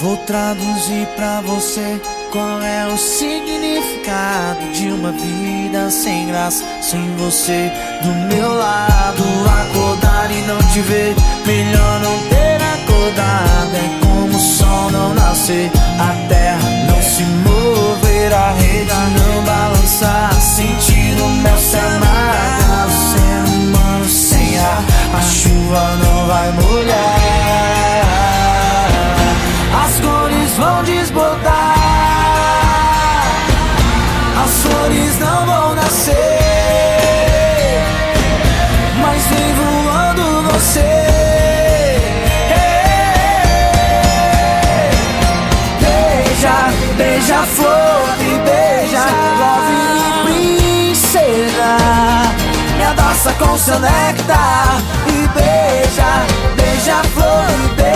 Vou traduzir pra você qual é o significado de uma vida sem graça, sem você do meu lado. Acordar e não te ver, melhor não ter acordado. É como o sol não nascer, a terra não se mover, a rede não balançar. Sentir o mel se amargar, ser humano sem ar, a chuva não vai molhar. Não vão nascer, mas vem voando você. Beija, beija flor e beija, love princesa. Me abraça com seu néctar e beija, beija flor e beija,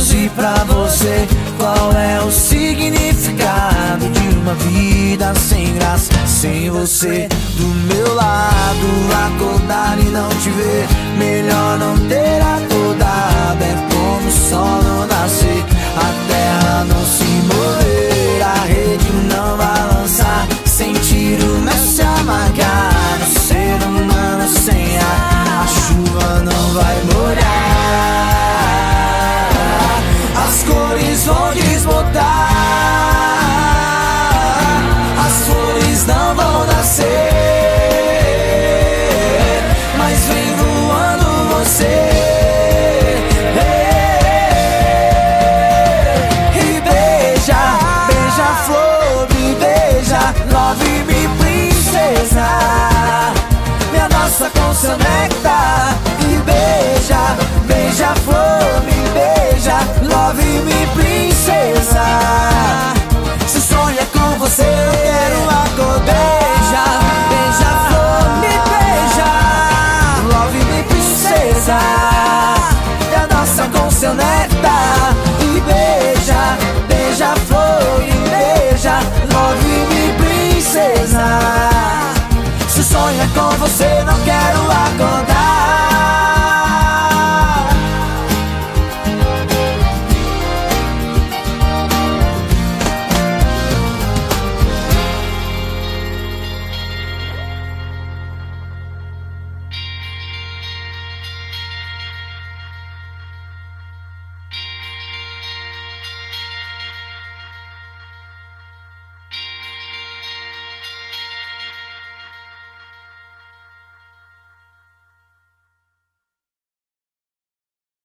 traduzir pra você qual é o significado de uma vida sem graça, sem você do meu lado. Acordar e não te ver, melhor não ter acordado. É como o sol não nascer, a terra não se mover, a rede não balançar, sentir o mel se. Abraça com seu néctar e beija, beija flor, você, não quero acordar.